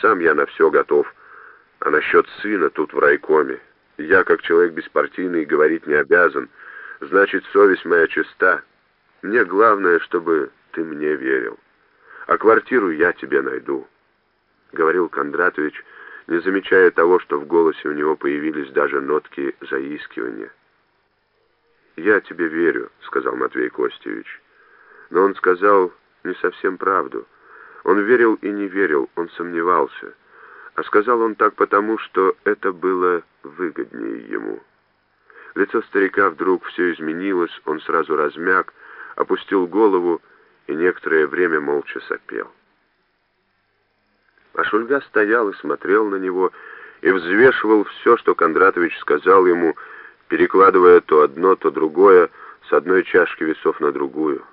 Сам я на все готов. А насчет сына тут в райкоме. Я, как человек беспартийный, говорить не обязан. Значит, совесть моя чиста. Мне главное, чтобы ты мне верил. А квартиру я тебе найду», — говорил Кондратович, не замечая того, что в голосе у него появились даже нотки заискивания. «Я тебе верю», — сказал Матвей Костевич. Но он сказал не совсем правду. Он верил и не верил, он сомневался. А сказал он так потому, что это было выгоднее ему. Лицо старика вдруг все изменилось, он сразу размяк, опустил голову и некоторое время молча сопел. А Шульга стоял и смотрел на него, и взвешивал все, что Кондратович сказал ему, перекладывая то одно, то другое с одной чашки весов на другую.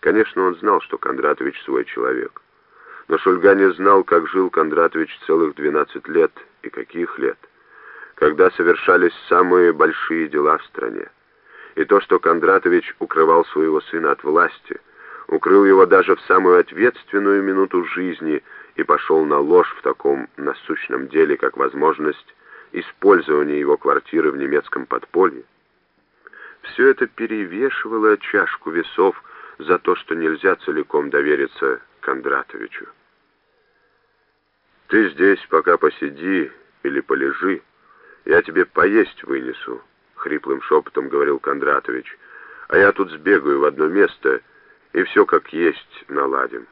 Конечно, он знал, что Кондратович свой человек. Но Шульга не знал, как жил Кондратович целых 12 лет и каких лет, когда совершались самые большие дела в стране. И то, что Кондратович укрывал своего сына от власти, укрыл его даже в самую ответственную минуту жизни и пошел на ложь в таком насущном деле, как возможность использования его квартиры в немецком подполье, все это перевешивало чашку весов, за то, что нельзя целиком довериться Кондратовичу. «Ты здесь пока посиди или полежи, я тебе поесть вынесу», — хриплым шепотом говорил Кондратович, «а я тут сбегаю в одно место и все как есть наладим».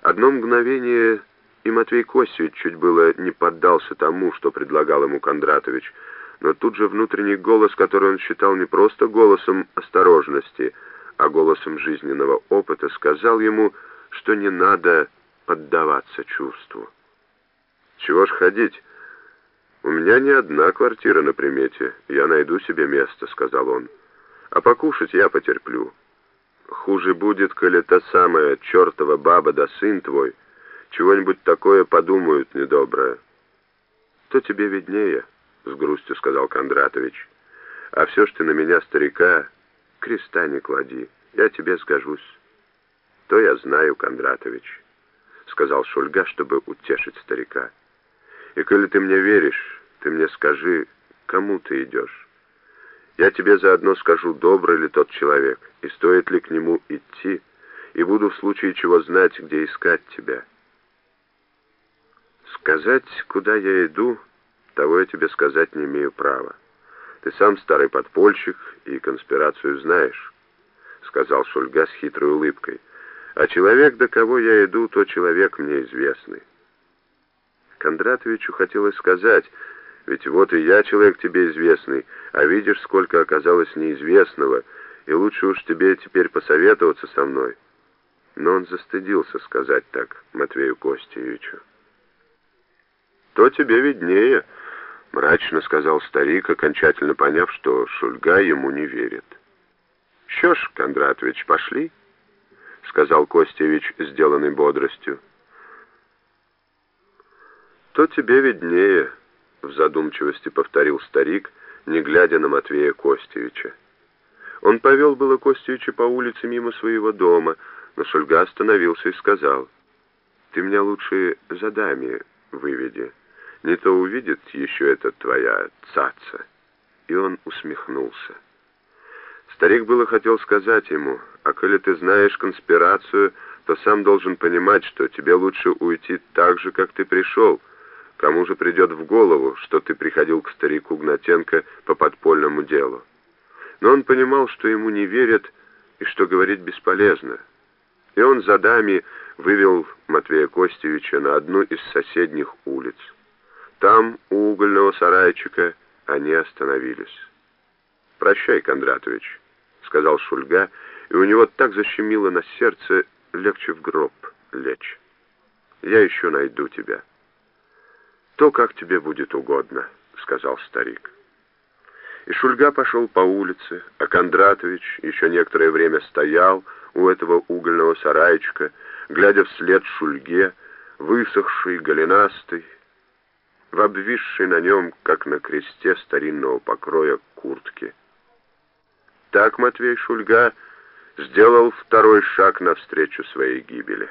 Одно мгновение и Матвей Косевич чуть было не поддался тому, что предлагал ему Кондратович, но тут же внутренний голос, который он считал не просто голосом осторожности, а голосом жизненного опыта, сказал ему, что не надо поддаваться чувству. «Чего ж ходить? У меня не одна квартира на примете, я найду себе место», — сказал он. «А покушать я потерплю. Хуже будет, коли та самая чертова баба да сын твой чего-нибудь такое подумают недоброе». «То тебе виднее», — с грустью сказал Кондратович. «А все ж ты на меня, старика, креста не клади, я тебе скажусь. То я знаю, Кондратович, сказал Шульга, чтобы утешить старика. И коли ты мне веришь, ты мне скажи, кому ты идешь. Я тебе заодно скажу, добрый ли тот человек, и стоит ли к нему идти, и буду в случае чего знать, где искать тебя. Сказать, куда я иду, того я тебе сказать не имею права. Ты сам старый подпольщик и конспирацию знаешь, сказал Шульга с хитрой улыбкой. А человек, до кого я иду, то человек мне известный. Кондратовичу хотелось сказать, ведь вот и я человек тебе известный, а видишь, сколько оказалось неизвестного, и лучше уж тебе теперь посоветоваться со мной. Но он застыдился сказать так Матвею Костевичу. «То тебе виднее», мрачно сказал старик, окончательно поняв, что Шульга ему не верит. «Що ж, Кондратович, пошли?» — сказал Костевич, сделанный бодростью. «То тебе виднее», — в задумчивости повторил старик, не глядя на Матвея Костевича. Он повел было Костевича по улице мимо своего дома, но Шульга остановился и сказал, «Ты меня лучше за даме выведи». Не то увидит еще эта твоя цаца. И он усмехнулся. Старик было хотел сказать ему, а коли ты знаешь конспирацию, то сам должен понимать, что тебе лучше уйти так же, как ты пришел. Кому же придет в голову, что ты приходил к старику Гнатенко по подпольному делу? Но он понимал, что ему не верят и что говорить бесполезно. И он за дами вывел Матвея Костевича на одну из соседних улиц. Там, у угольного сарайчика, они остановились. «Прощай, Кондратович», — сказал Шульга, и у него так защемило на сердце, легче в гроб лечь. «Я еще найду тебя». «То, как тебе будет угодно», — сказал старик. И Шульга пошел по улице, а Кондратович еще некоторое время стоял у этого угольного сарайчика, глядя вслед Шульге, высохший, голенастый, в обвисшей на нем, как на кресте старинного покроя, куртки. Так Матвей Шульга сделал второй шаг навстречу своей гибели.